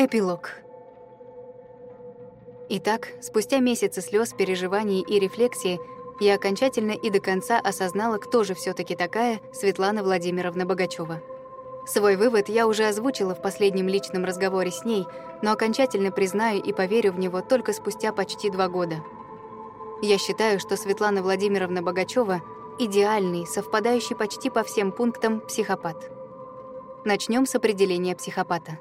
Эпилог. Итак, спустя месяцы слез, переживаний и рефлексии, я окончательно и до конца осознала, кто же все таки такая Светлана Владимировна Богачева. Свой вывод я уже озвучила в последнем личном разговоре с ней, но окончательно признаю и поверю в него только спустя почти два года. Я считаю, что Светлана Владимировна Богачева идеальный, совпадающий почти по всем пунктам психопат. Начнем с определения психопата.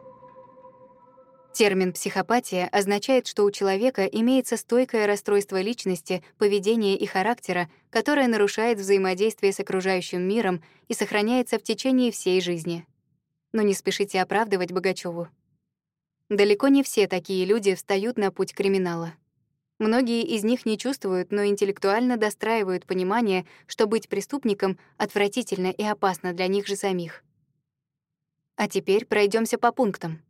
Термин «психопатия» означает, что у человека имеется стойкое расстройство личности, поведения и характера, которое нарушает взаимодействие с окружающим миром и сохраняется в течение всей жизни. Но не спешите оправдывать Богачеву. Далеко не все такие люди встают на путь криминала. Многие из них не чувствуют, но интеллектуально достраивают понимание, что быть преступником отвратительно и опасно для них же самих. А теперь пройдемся по пунктам.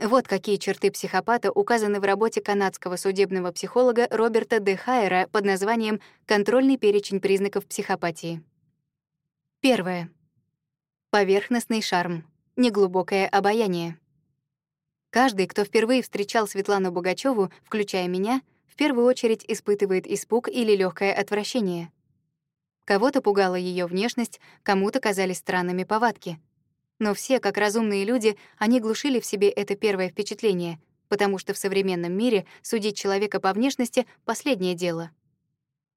Вот какие черты психопата указаны в работе канадского судебного психолога Роберта Д. Хайера под названием «Контрольный перечень признаков психопатии». Первое. Поверхностный шарм, неглубокое обаяние. Каждый, кто впервые встречал Светлану Бугачеву, включая меня, в первую очередь испытывает испуг или легкое отвращение. Кого-то пугала ее внешность, кому-то казались странными повадки — но все, как разумные люди, они глушили в себе это первое впечатление, потому что в современном мире судить человека по внешности — последнее дело.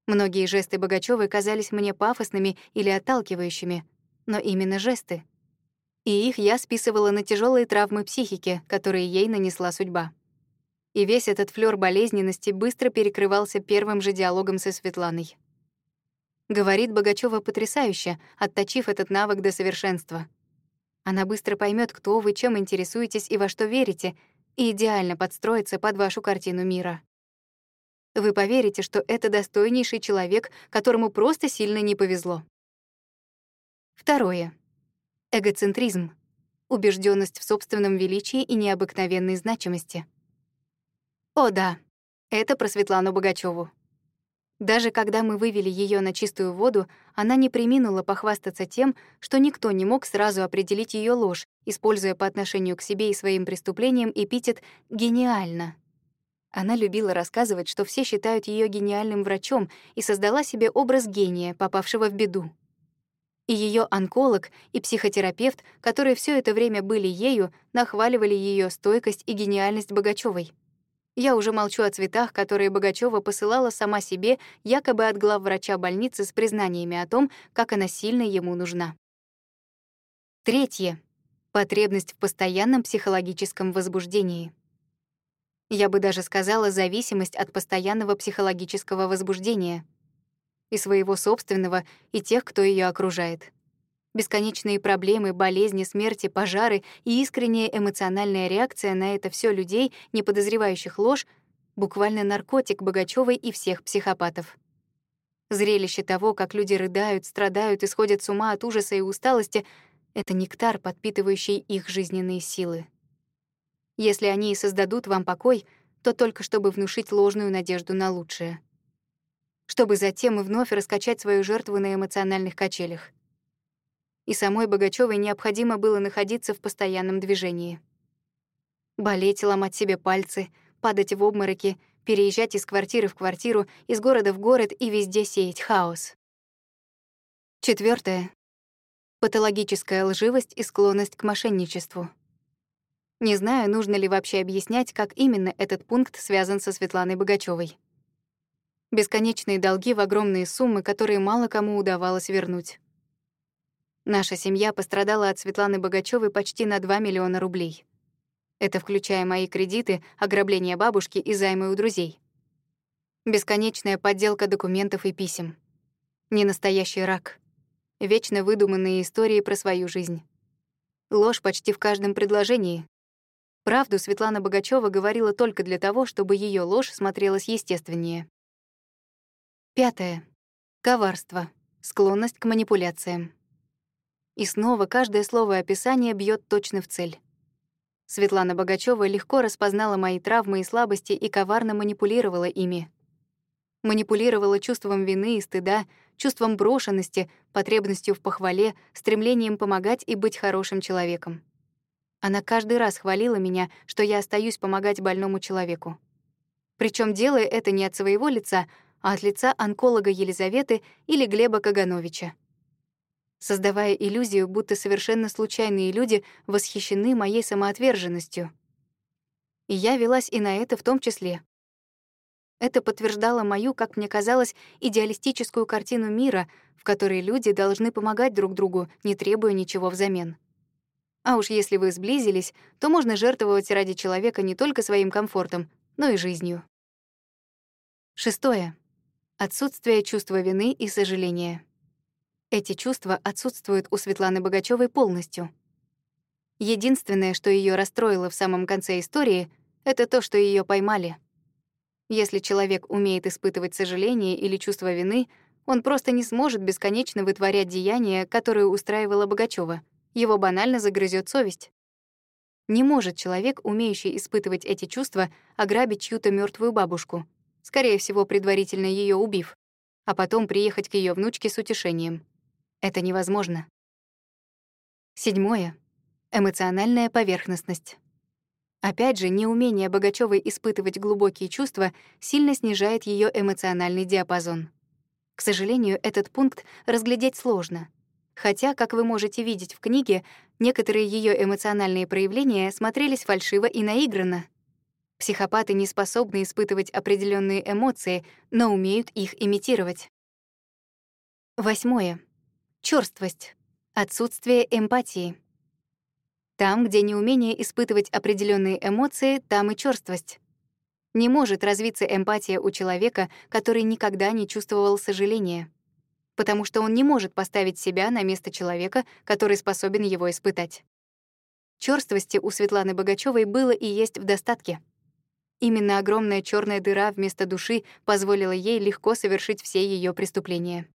Многие жесты Богачёвой казались мне пафосными или отталкивающими, но именно жесты. И их я списывала на тяжелые травмы психики, которые ей нанесла судьба. И весь этот флёр болезненности быстро перекрывался первым же диалогом со Светланой. Говорит Богачёва потрясающе, отточив этот навык до совершенства — она быстро поймет, кто вы, чем интересуетесь и во что верите, и идеально подстроится под вашу картину мира. Вы поверите, что это достойнейший человек, которому просто сильно не повезло. Второе. Эгоцентризм. Убежденность в собственном величии и необыкновенной значимости. О да, это про Светлану Богачеву. Даже когда мы вывели ее на чистую воду, она не приминула похвастаться тем, что никто не мог сразу определить ее ложь, используя по отношению к себе и своим преступлениям эпитет «гениально». Она любила рассказывать, что все считают ее гениальным врачом и создала себе образ гения, попавшего в беду. И ее онколог, и психотерапевт, которые все это время были ею, нахваливали ее стойкость и гениальность Богачевой. Я уже молчу о цветах, которые Богачева посылала сама себе, якобы от главврача больницы с признаниями о том, как она сильно ему нужна. Третье. Потребность в постоянном психологическом возбуждении. Я бы даже сказала зависимость от постоянного психологического возбуждения. И своего собственного, и тех, кто ее окружает. Бесконечные проблемы, болезни, смерти, пожары и искренняя эмоциональная реакция на это все людей, не подозревающих ложь, буквально наркотик Богачёвой и всех психопатов. Зрелище того, как люди рыдают, страдают и сходят с ума от ужаса и усталости — это нектар, подпитывающий их жизненные силы. Если они и создадут вам покой, то только чтобы внушить ложную надежду на лучшее. Чтобы затем и вновь раскачать свою жертву на эмоциональных качелях и самой Богачёвой необходимо было находиться в постоянном движении. Болеть, ломать себе пальцы, падать в обмороки, переезжать из квартиры в квартиру, из города в город и везде сеять хаос. Четвертое. Патологическая лживость и склонность к мошенничеству. Не знаю, нужно ли вообще объяснять, как именно этот пункт связан со Светланой Богачёвой. Бесконечные долги в огромные суммы, которые мало кому удавалось вернуть. Наша семья пострадала от Светланы Богачёвой почти на 2 миллиона рублей. Это включая мои кредиты, ограбление бабушки и займы у друзей. Бесконечная подделка документов и писем. Ненастоящий рак. Вечно выдуманные истории про свою жизнь. Ложь почти в каждом предложении. Правду Светлана Богачёва говорила только для того, чтобы ее ложь смотрелась естественнее. Пятое. Коварство. Склонность к манипуляциям. И снова каждое слово описания бьет точно в цель. Светлана Богачева легко распознала мои травмы и слабости и коварно манипулировала ими. Манипулировала чувством вины и стыда, чувством брошенности, потребностью в похвале, стремлением помогать и быть хорошим человеком. Она каждый раз хвалила меня, что я остаюсь помогать больному человеку. Причем делая это не от своего лица, а от лица онколога Елизаветы или Глеба Кагановича. Создавая иллюзию, будто совершенно случайные люди восхищены моей самоотверженностью. И я велась и на это в том числе. Это подтверждало мою, как мне казалось, идеалистическую картину мира, в которой люди должны помогать друг другу, не требуя ничего взамен. А уж если вы сблизились, то можно жертвовать ради человека не только своим комфортом, но и жизнью. Шестое. Отсутствие чувства вины и сожаления. Эти чувства отсутствуют у Светланы Богачевой полностью. Единственное, что ее расстроило в самом конце истории, это то, что ее поймали. Если человек умеет испытывать сожаление или чувство вины, он просто не сможет бесконечно вытворять деяния, которые устраивала Богачева. Его банально загрызет совесть. Не может человек, умеющий испытывать эти чувства, ограбить чью-то мертвую бабушку, скорее всего, предварительно ее убив, а потом приехать к ее внучке с утешением. Это невозможно. Седьмое. Эмоциональная поверхностность. Опять же, неумение Богачёвой испытывать глубокие чувства сильно снижает ее эмоциональный диапазон. К сожалению, этот пункт разглядеть сложно. Хотя, как вы можете видеть в книге, некоторые ее эмоциональные проявления смотрелись фальшиво и наигранно. Психопаты не способны испытывать определенные эмоции, но умеют их имитировать. Восьмое. Чёрствость. Отсутствие эмпатии. Там, где неумение испытывать определенные эмоции, там и черствость. Не может развиться эмпатия у человека, который никогда не чувствовал сожаления, потому что он не может поставить себя на место человека, который способен его испытать. Чёрствости у Светланы Богачевой было и есть в достатке. Именно огромная черная дыра вместо души позволила ей легко совершить все ее преступления.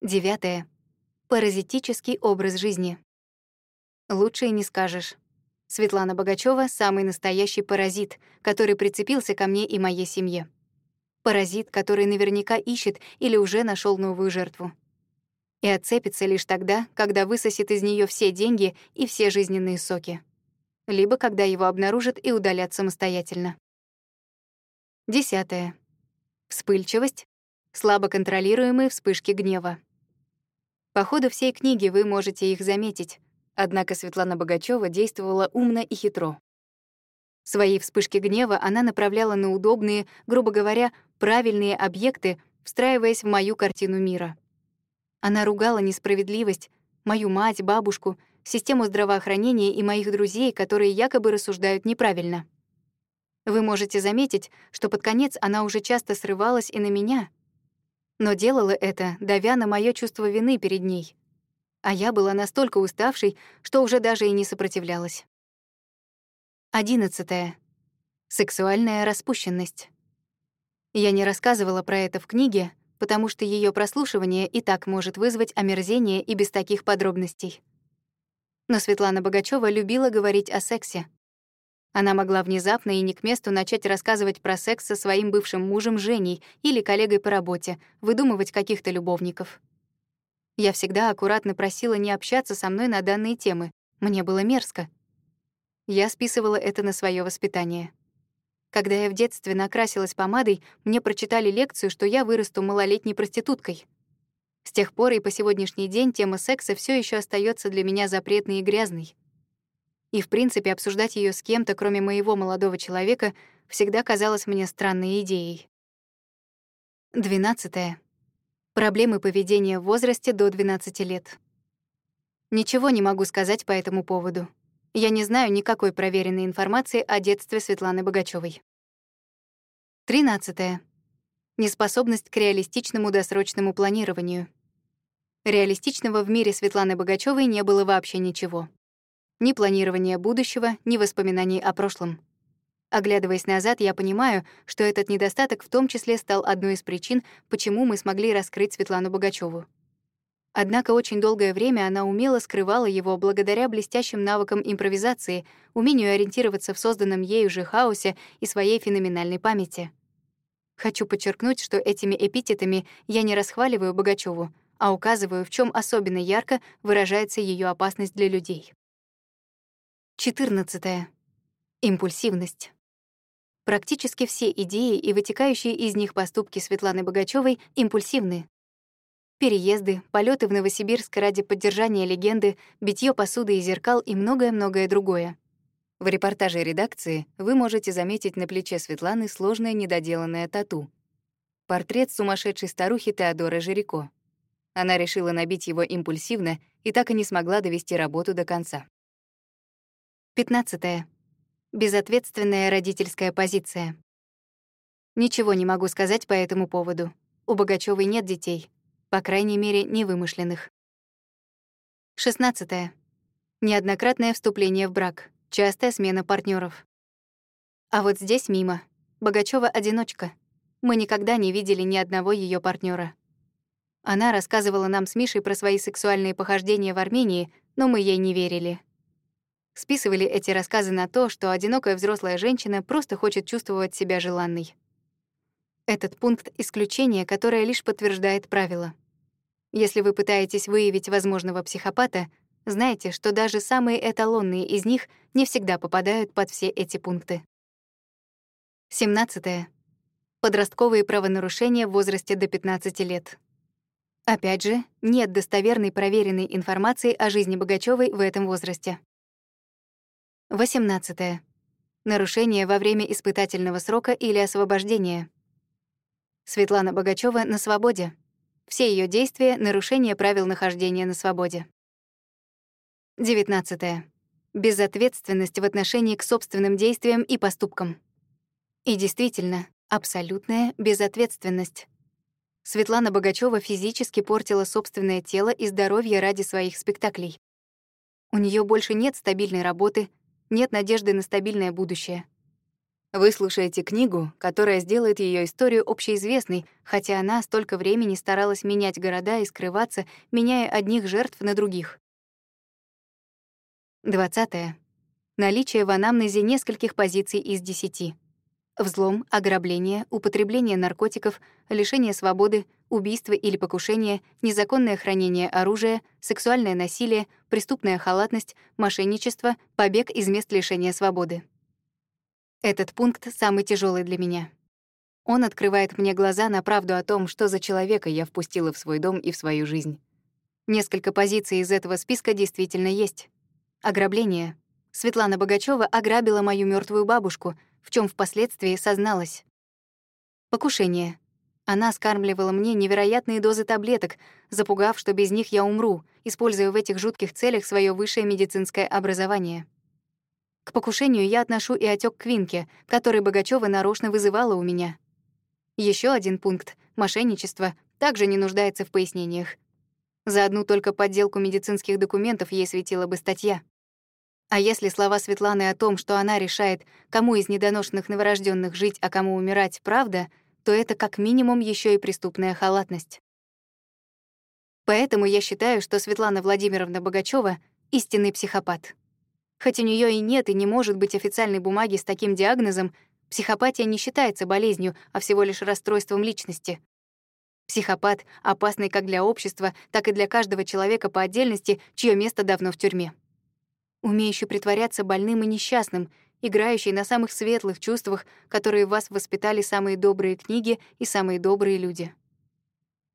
Девятое. Паразитический образ жизни. Лучше и не скажешь. Светлана Богачева самый настоящий паразит, который прицепился ко мне и моей семье. Паразит, который наверняка ищет или уже нашел новую жертву. И отцепится лишь тогда, когда высосет из нее все деньги и все жизненные соки. Либо когда его обнаружат и удалят самостоятельно. Десятое. Вспыльчивость, слабо контролируемые вспышки гнева. По ходу всей книги вы можете их заметить, Однако Светлана Богачева действовала умно и хитро. Свои вспышки гнева она направляла на удобные, грубо говоря, правильные объекты, встраиваясь в мою картину мира. Она ругала несправедливость, мою мать, бабушку, систему здравоохранения и моих друзей, которые якобы рассуждают неправильно. Вы можете заметить, что под конец она уже часто срывалась и на меня. Но делала это, давя на моё чувство вины перед ней а я была настолько уставшей, что уже даже и не сопротивлялась. Одиннадцатое. Сексуальная распущенность. Я не рассказывала про это в книге, потому что ее прослушивание и так может вызвать омерзение и без таких подробностей. Но Светлана Богачева любила говорить о сексе. Она могла внезапно и не к месту начать рассказывать про секс со своим бывшим мужем Женей или коллегой по работе, выдумывать каких-то любовников. Я всегда аккуратно просила не общаться со мной на данные темы. Мне было мерзко. Я списывала это на свое воспитание. Когда я в детстве накрасилась помадой, мне прочитали лекцию, что я вырасту малолетней проституткой. С тех пор и по сегодняшний день тема секса все еще остается для меня запретной и грязной. И, в принципе, обсуждать ее с кем-то, кроме моего молодого человека, всегда казалось мне странной идеей. Двенадцатое. Проблемы поведения в возрасте до 12 лет. Ничего не могу сказать по этому поводу. Я не знаю никакой проверенной информации о детстве Светланы Богачевой. 13. Неспособность к реалистичному досрочному планированию. Реалистичного в мире Светланы Богачевой не было вообще ничего. Ни планирования будущего, ни воспоминаний о прошлом. Оглядываясь назад, я понимаю, что этот недостаток в том числе стал одной из причин, почему мы смогли раскрыть Светлану Богачеву. Однако очень долгое время она умело скрывала его благодаря блестящим навыкам импровизации, умению ориентироваться в созданном ею же хаосе и своей феноменальной памяти. Хочу подчеркнуть, что этими эпитетами я не расхваливаю Богачеву, а указываю, в чем особенно ярко выражается ее опасность для людей. 14. Импульсивность. Практически все идеи и вытекающие из них поступки Светланы Богачевой импульсивны. Переезды, полеты в Новосибирск ради поддержания легенды, битье посуды и зеркал и многое-многое другое. В репортаже редакции вы можете заметить на плече Светланы сложное недоделанное тату. Портрет сумасшедшей старухи Теодоры Жирико. Она решила набить его импульсивно и так и не смогла довести работу до конца. 15. Безответственная родительская позиция. Ничего не могу сказать по этому поводу. У Богачёвой нет детей, по крайней мере, невымышленных. 16. Неоднократное вступление в брак, частая смена партнеров. А вот здесь мимо. Богачева одиночка. Мы никогда не видели ни одного ее партнера. Она рассказывала нам с Мишей про свои сексуальные похождения в Армении, но мы ей не верили. Списывали эти рассказы на то, что одинокая взрослая женщина просто хочет чувствовать себя желанной. Этот пункт — исключение, которое лишь подтверждает правило. Если вы пытаетесь выявить возможного психопата, знайте, что даже самые эталонные из них не всегда попадают под все эти пункты. 17. Подростковые правонарушения в возрасте до 15 лет. Опять же, нет достоверной проверенной информации о жизни Богачёвой в этом возрасте. 18. Нарушение во время испытательного срока или освобождения. Светлана Богачева на свободе. Все ее действия — нарушение правил нахождения на свободе. 19. Безответственность в отношении к собственным действиям и поступкам. И действительно, абсолютная безответственность. Светлана Богачева физически портила собственное тело и здоровье ради своих спектаклей. У нее больше нет стабильной работы, нет надежды на стабильное будущее. Вы слушаете книгу, которая сделает ее историю общеизвестной, хотя она столько времени старалась менять города и скрываться, меняя одних жертв на других. 20. Наличие в анамнезе нескольких позиций из 10. Взлом, ограбление, употребление наркотиков, лишение свободы, убийство или покушение, незаконное хранение оружия, сексуальное насилие, преступная халатность, мошенничество, побег из мест лишения свободы. Этот пункт самый тяжелый для меня. Он открывает мне глаза на правду о том, что за человека я впустила в свой дом и в свою жизнь. Несколько позиций из этого списка действительно есть. Ограбление. Светлана Богачева ограбила мою мертвую бабушку, в чем впоследствии созналась. Покушение. Она скармливала мне невероятные дозы таблеток, запугав, что без них я умру, используя в этих жутких целях свое высшее медицинское образование. К покушению я отношу и отек Квинки, который Богачева нарочно вызывала у меня. Еще один пункт — мошенничество — также не нуждается в пояснениях. За одну только подделку медицинских документов ей светила бы статья. А если слова Светланы о том, что она решает, кому из недоношенных новорожденных жить, а кому умирать, правда, то это как минимум еще и преступная халатность. Поэтому я считаю, что Светлана Владимировна Богачева истинный психопат. Хоть у нее и нет и не может быть официальной бумаги с таким диагнозом, психопатия не считается болезнью, а всего лишь расстройством личности. Психопат — опасный как для общества, так и для каждого человека по отдельности, чье место давно в тюрьме. Умеющий притворяться больным и несчастным, играющий на самых светлых чувствах, которые в вас воспитали самые добрые книги и самые добрые люди.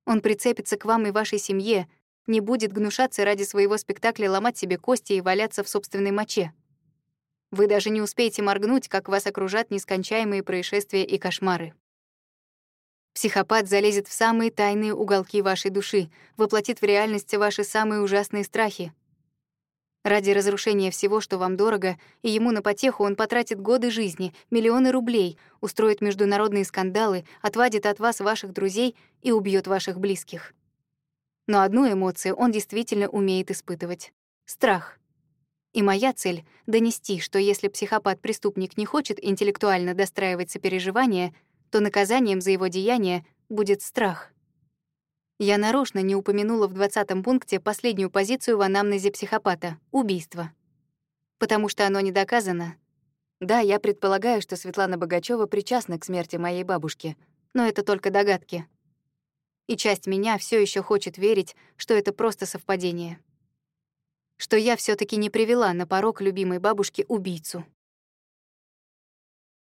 Он прицепится к вам и вашей семье, не будет гнушаться ради своего спектакля ломать себе кости и валяться в собственной моче. Вы даже не успеете моргнуть, как вас окружат нескончаемые происшествия и кошмары. Психопат залезет в самые тайные уголки вашей души, воплотит в реальность ваши самые ужасные страхи. Ради разрушения всего, что вам дорого, и ему на потеху он потратит годы жизни, миллионы рублей, устроит международные скандалы, отвадит от вас ваших друзей и убьет ваших близких. Но одну эмоцию он действительно умеет испытывать — страх. И моя цель — донести, что если психопат-преступник не хочет интеллектуально достраивать сопереживание, то наказанием за его деяние будет страх. Я нарочно не упомянула в 20 пункте последнюю позицию в анамнезе психопата — убийство. Потому что оно не доказано. Да, я предполагаю, что Светлана Богачева причастна к смерти моей бабушки, но это только догадки и часть меня все еще хочет верить, что это просто совпадение. что я все таки не привела на порог любимой бабушки убийцу.